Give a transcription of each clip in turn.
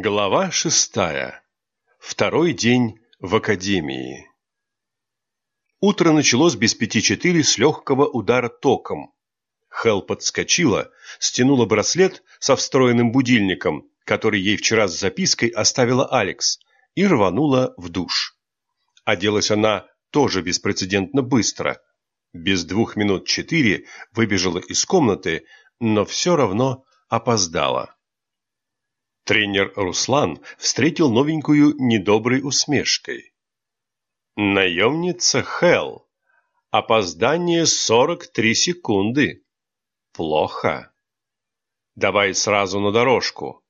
Глава шестая. Второй день в академии. Утро началось без пяти четыре с легкого удара током. Хел подскочила, стянула браслет со встроенным будильником, который ей вчера с запиской оставила Алекс, и рванула в душ. Оделась она тоже беспрецедентно быстро. Без двух минут четыре выбежала из комнаты, но все равно опоздала. Тренер Руслан встретил новенькую недоброй усмешкой. «Наемница Хелл. Опоздание 43 секунды. Плохо. Давай сразу на дорожку».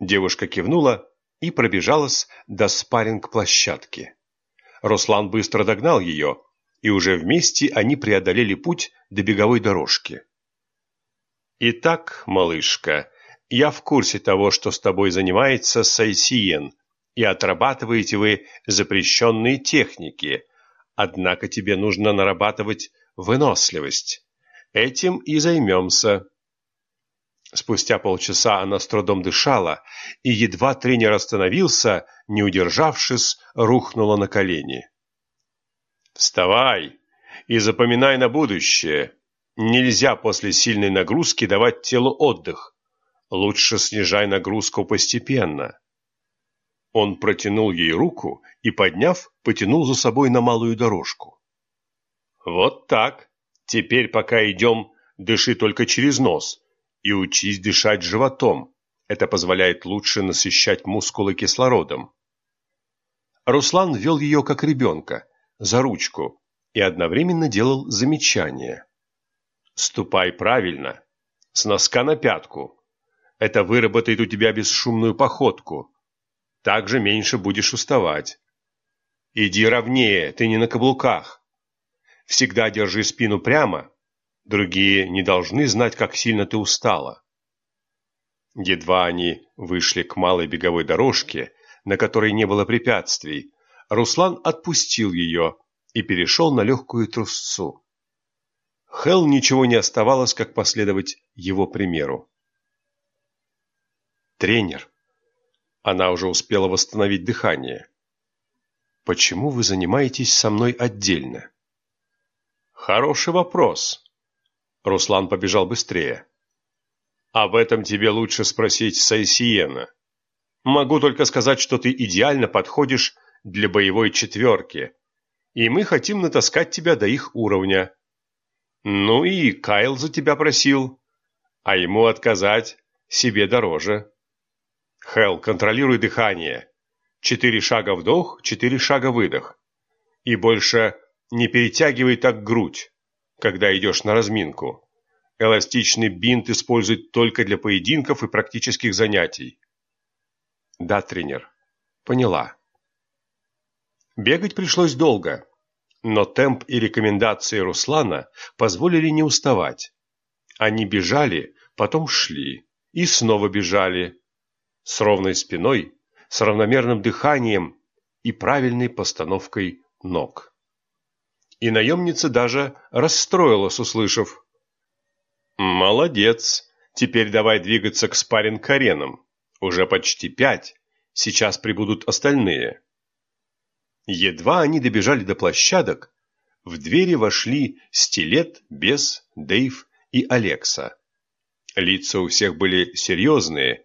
Девушка кивнула и пробежалась до спарринг-площадки. Руслан быстро догнал ее, и уже вместе они преодолели путь до беговой дорожки. «Итак, малышка», я в курсе того, что с тобой занимается Сайсиен, и отрабатываете вы запрещенные техники, однако тебе нужно нарабатывать выносливость. Этим и займемся. Спустя полчаса она с трудом дышала, и едва тренер остановился, не удержавшись, рухнула на колени. «Вставай и запоминай на будущее. Нельзя после сильной нагрузки давать телу отдых. Лучше снижай нагрузку постепенно. Он протянул ей руку и, подняв, потянул за собой на малую дорожку. Вот так. Теперь, пока идем, дыши только через нос и учись дышать животом. Это позволяет лучше насыщать мускулы кислородом. Руслан вел ее как ребенка, за ручку, и одновременно делал замечания. «Ступай правильно, с носка на пятку, это выработает у тебя бесшумную походку. Также меньше будешь уставать. Иди ровнее, ты не на каблуках. Всегда держи спину прямо. Другие не должны знать, как сильно ты устала. Едва они вышли к малой беговой дорожке, на которой не было препятствий, Руслан отпустил ее и перешел на легкую трусцу. Хел ничего не оставалось, как последовать его примеру. Тренер. Она уже успела восстановить дыхание. Почему вы занимаетесь со мной отдельно? Хороший вопрос. Руслан побежал быстрее. Об этом тебе лучше спросить Сайсиена. Могу только сказать, что ты идеально подходишь для боевой четверки, и мы хотим натаскать тебя до их уровня. Ну и Кайл за тебя просил, а ему отказать себе дороже. Хел, контролируй дыхание. Четыре шага вдох, четыре шага выдох. И больше не перетягивай так грудь, когда идешь на разминку. Эластичный бинт используют только для поединков и практических занятий. Да, тренер. Поняла. Бегать пришлось долго, но темп и рекомендации Руслана позволили не уставать. Они бежали, потом шли и снова бежали, с ровной спиной, с равномерным дыханием и правильной постановкой ног. И наемница даже расстроилась, услышав. «Молодец! Теперь давай двигаться к спарринг-аренам. Уже почти пять. Сейчас прибудут остальные». Едва они добежали до площадок, в двери вошли Стилет, Бес, Дейв и Алекса. Лица у всех были серьезные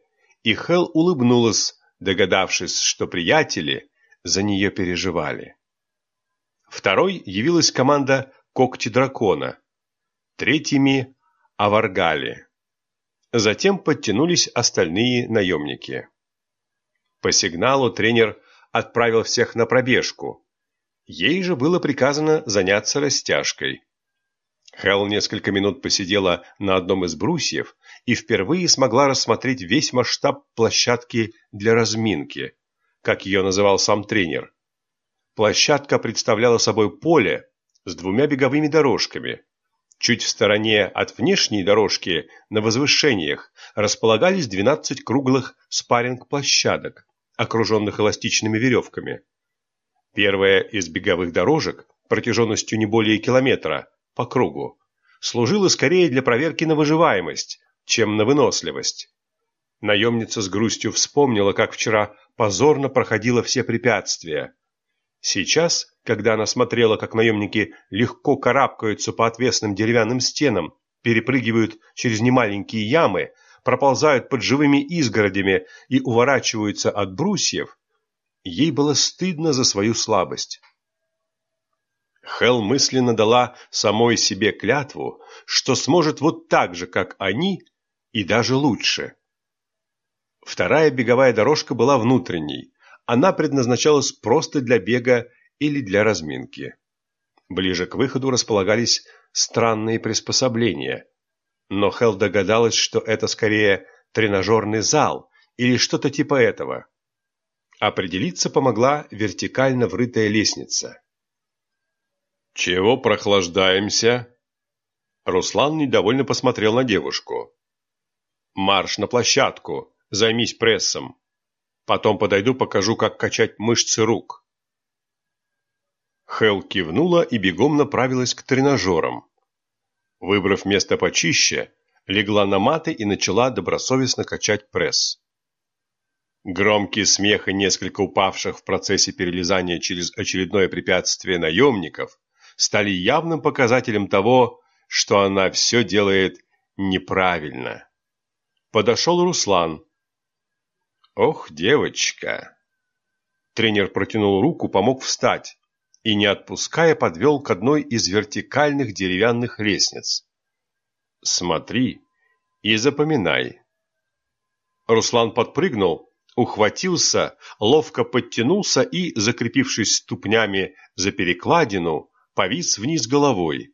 и Хел улыбнулась, догадавшись, что приятели за нее переживали. Второй явилась команда «Когти дракона», третьими – «Аваргали». Затем подтянулись остальные наемники. По сигналу тренер отправил всех на пробежку. Ей же было приказано заняться растяжкой. Хелл несколько минут посидела на одном из брусьев и впервые смогла рассмотреть весь масштаб площадки для разминки, как ее называл сам тренер. Площадка представляла собой поле с двумя беговыми дорожками. Чуть в стороне от внешней дорожки на возвышениях располагались 12 круглых спарринг-площадок, окруженных эластичными веревками. Первая из беговых дорожек, протяженностью не более километра, по кругу, служила скорее для проверки на выживаемость, чем на выносливость. Наемница с грустью вспомнила, как вчера позорно проходила все препятствия. Сейчас, когда она смотрела, как наемники легко карабкаются по отвесным деревянным стенам, перепрыгивают через немаленькие ямы, проползают под живыми изгородями и уворачиваются от брусьев, ей было стыдно за свою слабость. Хел мысленно дала самой себе клятву, что сможет вот так же, как они, и даже лучше. Вторая беговая дорожка была внутренней. Она предназначалась просто для бега или для разминки. Ближе к выходу располагались странные приспособления. Но Хел догадалась, что это скорее тренажерный зал или что-то типа этого. Определиться помогла вертикально врытая лестница. «Чего прохлаждаемся?» Руслан недовольно посмотрел на девушку. «Марш на площадку, займись прессом. Потом подойду, покажу, как качать мышцы рук». Хел кивнула и бегом направилась к тренажерам. Выбрав место почище, легла на маты и начала добросовестно качать пресс. Громкий смех и несколько упавших в процессе перелезания через очередное препятствие наемников стали явным показателем того, что она все делает неправильно. Подошел Руслан. «Ох, девочка!» Тренер протянул руку, помог встать и, не отпуская, подвел к одной из вертикальных деревянных лестниц. «Смотри и запоминай». Руслан подпрыгнул, ухватился, ловко подтянулся и, закрепившись ступнями за перекладину, повис вниз головой.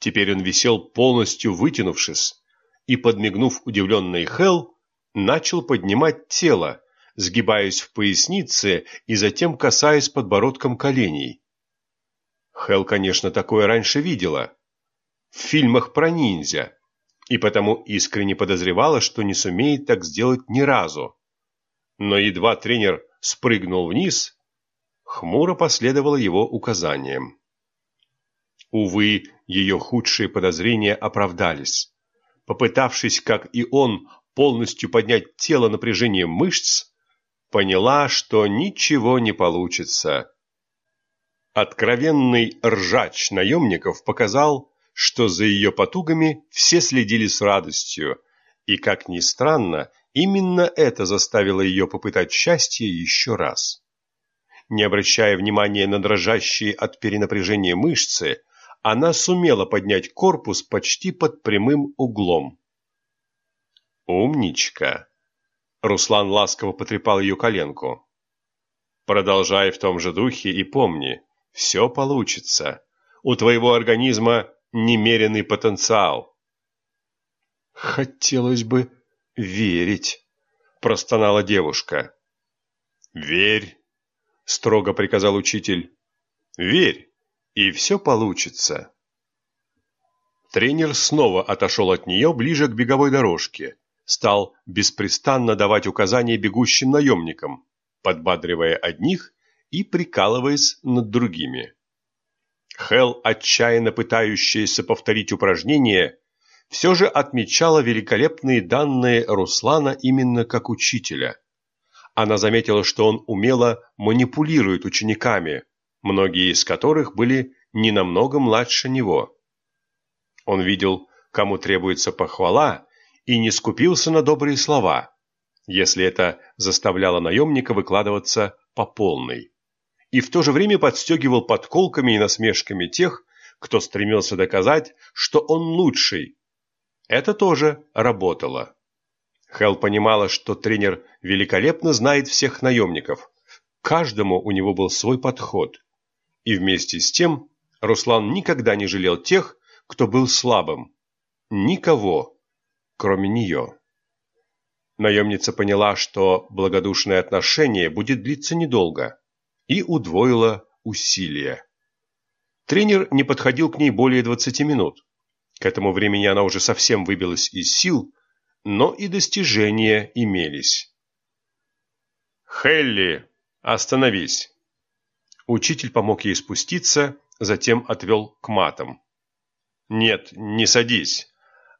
Теперь он висел полностью вытянувшись и, подмигнув удивленный Хел, начал поднимать тело, сгибаясь в пояснице и затем касаясь подбородком коленей. Хел, конечно, такое раньше видела. В фильмах про ниндзя. И потому искренне подозревала, что не сумеет так сделать ни разу. Но едва тренер спрыгнул вниз, хмуро последовало его указаниям. Увы, ее худшие подозрения оправдались. Попытавшись, как и он, полностью поднять тело напряжением мышц, поняла, что ничего не получится. Откровенный ржач наемников показал, что за ее потугами все следили с радостью, и, как ни странно, именно это заставило ее попытать счастье еще раз. Не обращая внимания на дрожащие от перенапряжения мышцы, она сумела поднять корпус почти под прямым углом. «Умничка!» Руслан ласково потрепал ее коленку. «Продолжай в том же духе и помни, все получится. У твоего организма немеренный потенциал». «Хотелось бы верить», – простонала девушка. «Верь», – строго приказал учитель. «Верь, и все получится. Тренер снова отошел от нее ближе к беговой дорожке, стал беспрестанно давать указания бегущим наемникам, подбадривая одних и прикалываясь над другими. Хел, отчаянно пытающаяся повторить упражнение, все же отмечала великолепные данные Руслана именно как учителя. Она заметила, что он умело манипулирует учениками, многие из которых были не намного младше него. Он видел, кому требуется похвала, и не скупился на добрые слова, если это заставляло наемника выкладываться по полной. И в то же время подстегивал подколками и насмешками тех, кто стремился доказать, что он лучший. Это тоже работало. Хел понимала, что тренер великолепно знает всех наемников. Каждому у него был свой подход. И вместе с тем Руслан никогда не жалел тех, кто был слабым. Никого, кроме нее. Наемница поняла, что благодушное отношение будет длиться недолго, и удвоила усилия. Тренер не подходил к ней более 20 минут. К этому времени она уже совсем выбилась из сил, но и достижения имелись. «Хелли, остановись!» Учитель помог ей спуститься, затем отвел к матам. «Нет, не садись.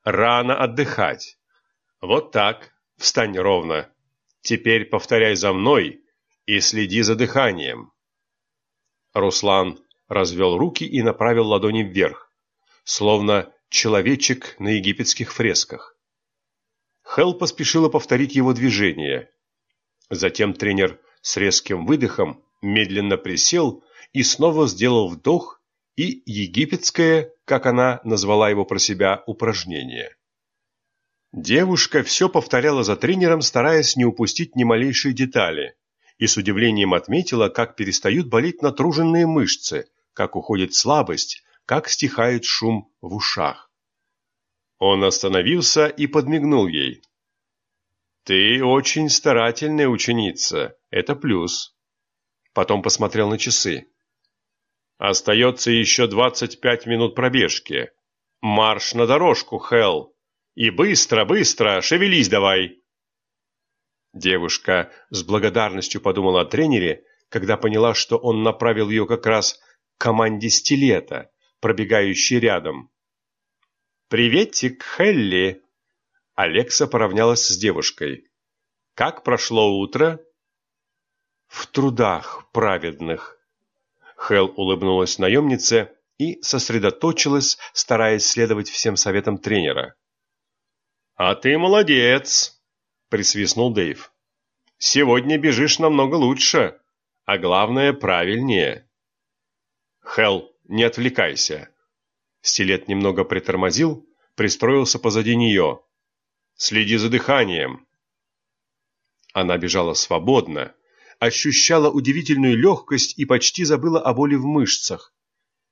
Рано отдыхать. Вот так, Встань ровно. Теперь повторяй за мной и следи за дыханием. Руслан развел руки и направил ладони вверх, словно человечек на египетских фресках. Хелл поспешила повторить его движение. Затем тренер с резким выдохом медленно присел и снова сделал вдох и египетское, как она назвала его про себя, упражнение. Девушка все повторяла за тренером, стараясь не упустить ни малейшей детали, и с удивлением отметила, как перестают болеть натруженные мышцы, как уходит слабость, как стихает шум в ушах. Он остановился и подмигнул ей. «Ты очень старательная ученица, это плюс». Потом посмотрел на часы. «Остается еще двадцать пять минут пробежки. Марш на дорожку, Хелл!» И быстро, быстро, шевелись давай!» Девушка с благодарностью подумала о тренере, когда поняла, что он направил ее как раз к команде стилета, пробегающей рядом. «Приветик, Хелли!» Алекса поравнялась с девушкой. «Как прошло утро?» «В трудах праведных». Хел улыбнулась наемнице и сосредоточилась, стараясь следовать всем советам тренера. «А ты молодец!» – присвистнул Дэйв. «Сегодня бежишь намного лучше, а главное, правильнее». «Хелл, не отвлекайся!» Стилет немного притормозил, пристроился позади нее. «Следи за дыханием!» Она бежала свободно, ощущала удивительную легкость и почти забыла о боли в мышцах.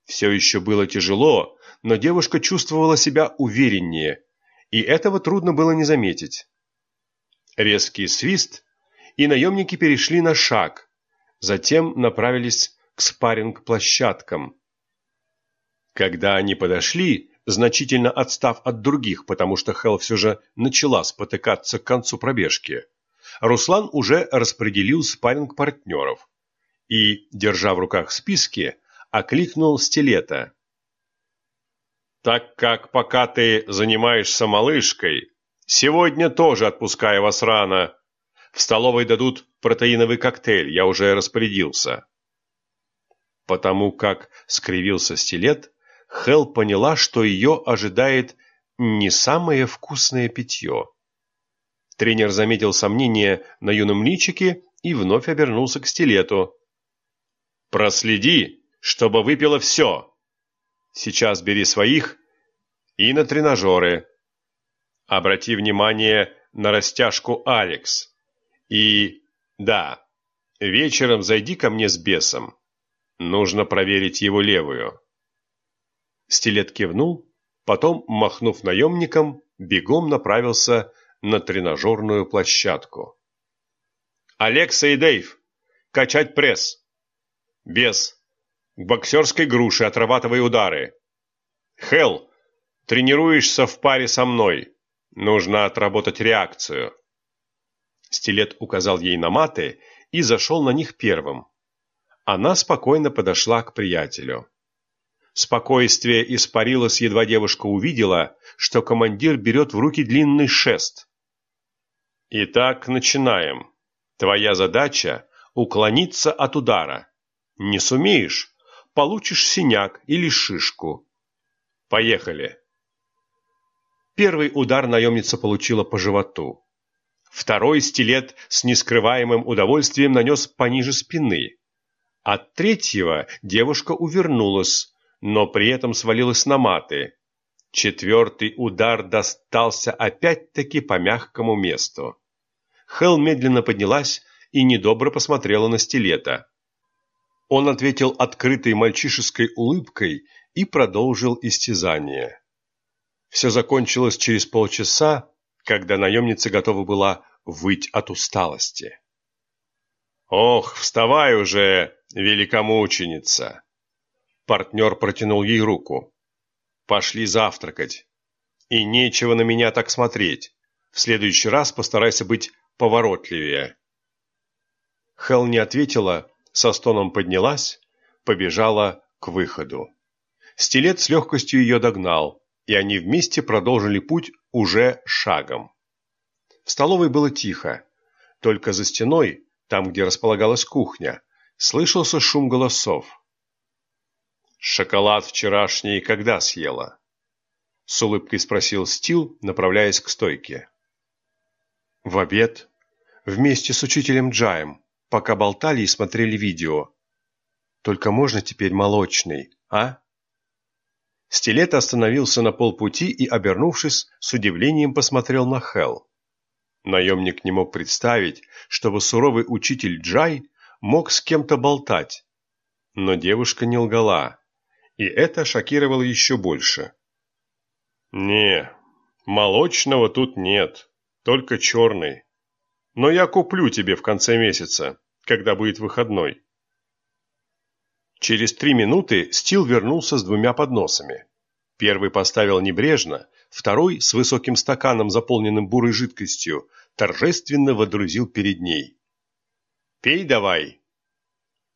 Все еще было тяжело, но девушка чувствовала себя увереннее – и этого трудно было не заметить. Резкий свист, и наемники перешли на шаг, затем направились к спарринг-площадкам. Когда они подошли, значительно отстав от других, потому что Хелл все же начала спотыкаться к концу пробежки, Руслан уже распределил спарринг-партнеров и, держа в руках списки, окликнул стилета. Так как пока ты занимаешься малышкой, сегодня тоже отпускаю вас рано. В столовой дадут протеиновый коктейль, я уже распорядился. Потому как скривился стилет, Хел поняла, что ее ожидает не самое вкусное питье. Тренер заметил сомнение на юном личике и вновь обернулся к стилету. «Проследи, чтобы выпила все!» Сейчас бери своих и на тренажеры. Обрати внимание на растяжку Алекс. И, да, вечером зайди ко мне с бесом. Нужно проверить его левую. Стилет кивнул, потом, махнув наемником, бегом направился на тренажерную площадку. «Алекса и Дейв! Качать пресс! Бес! К боксерской груше отрабатывай удары. Хелл, тренируешься в паре со мной. Нужно отработать реакцию. Стилет указал ей на маты и зашел на них первым. Она спокойно подошла к приятелю. Спокойствие испарилось, едва девушка увидела, что командир берет в руки длинный шест. «Итак, начинаем. Твоя задача – уклониться от удара. Не сумеешь получишь синяк или шишку. Поехали. Первый удар наемница получила по животу. Второй стилет с нескрываемым удовольствием нанес пониже спины. От третьего девушка увернулась, но при этом свалилась на маты. Четвертый удар достался опять-таки по мягкому месту. Хел медленно поднялась и недобро посмотрела на стилета. Он ответил открытой мальчишеской улыбкой и продолжил истязание. Все закончилось через полчаса, когда наемница готова была выть от усталости. «Ох, вставай уже, великомученица!» Партнер протянул ей руку. «Пошли завтракать. И нечего на меня так смотреть. В следующий раз постарайся быть поворотливее». Хел не ответила, со стоном поднялась, побежала к выходу. Стилет с легкостью ее догнал, и они вместе продолжили путь уже шагом. В столовой было тихо. Только за стеной, там, где располагалась кухня, слышался шум голосов. «Шоколад вчерашний когда съела?» С улыбкой спросил Стил, направляясь к стойке. «В обед. Вместе с учителем Джаем, пока болтали и смотрели видео. Только можно теперь молочный, а?» Стилет остановился на полпути и, обернувшись, с удивлением посмотрел на Хел. Наемник не мог представить, чтобы суровый учитель Джай мог с кем-то болтать. Но девушка не лгала, и это шокировало еще больше. «Не, молочного тут нет, только черный. Но я куплю тебе в конце месяца, когда будет выходной». Через три минуты Стил вернулся с двумя подносами. Первый поставил небрежно, второй, с высоким стаканом, заполненным бурой жидкостью, торжественно водрузил перед ней. «Пей давай!»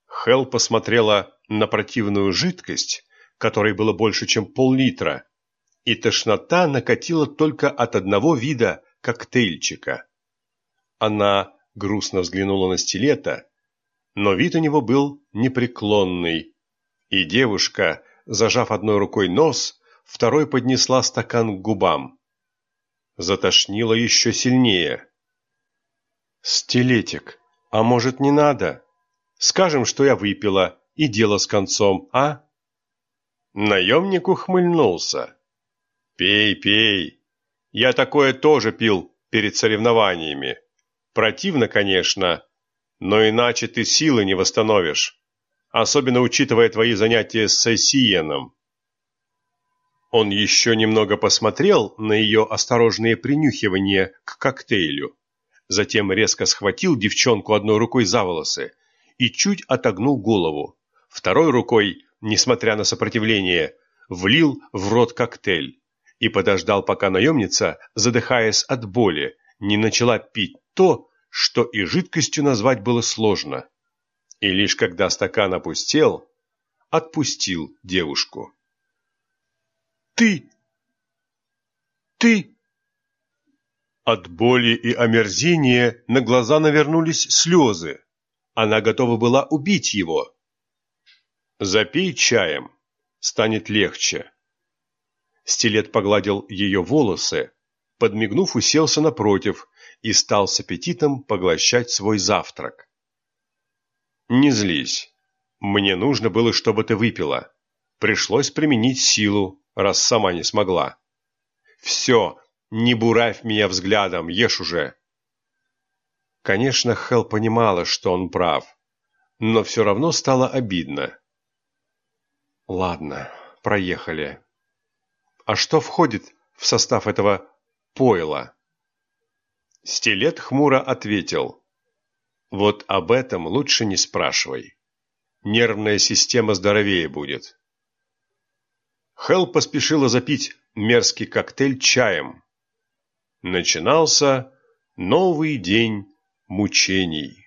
Хел посмотрела на противную жидкость, которой было больше, чем пол-литра, и тошнота накатила только от одного вида коктейльчика. Она грустно взглянула на стилета, но вид у него был непреклонный, и девушка, зажав одной рукой нос, второй поднесла стакан к губам. Затошнило еще сильнее. «Стилетик, а может не надо? Скажем, что я выпила, и дело с концом, а?» Наемник ухмыльнулся. «Пей, пей. Я такое тоже пил перед соревнованиями. Противно, конечно, но иначе ты силы не восстановишь, особенно учитывая твои занятия с Сесиеном. Он еще немного посмотрел на ее осторожные принюхивания к коктейлю, затем резко схватил девчонку одной рукой за волосы и чуть отогнул голову. Второй рукой, несмотря на сопротивление, влил в рот коктейль и подождал, пока наемница, задыхаясь от боли, не начала пить то, что и жидкостью назвать было сложно. И лишь когда стакан опустел, отпустил девушку. Ты! Ты!» От боли и омерзения на глаза навернулись слезы. Она готова была убить его. «Запей чаем, станет легче». Стилет погладил ее волосы, подмигнув, уселся напротив и стал с аппетитом поглощать свой завтрак. «Не злись. Мне нужно было, чтобы ты выпила. Пришлось применить силу, раз сама не смогла. «Все, не буравь меня взглядом, ешь уже!» Конечно, Хел понимала, что он прав, но все равно стало обидно. «Ладно, проехали. А что входит в состав этого пойла?» Стилет хмуро ответил. «Вот об этом лучше не спрашивай. Нервная система здоровее будет». Хел поспешила запить мерзкий коктейль чаем. Начинался новый день мучений.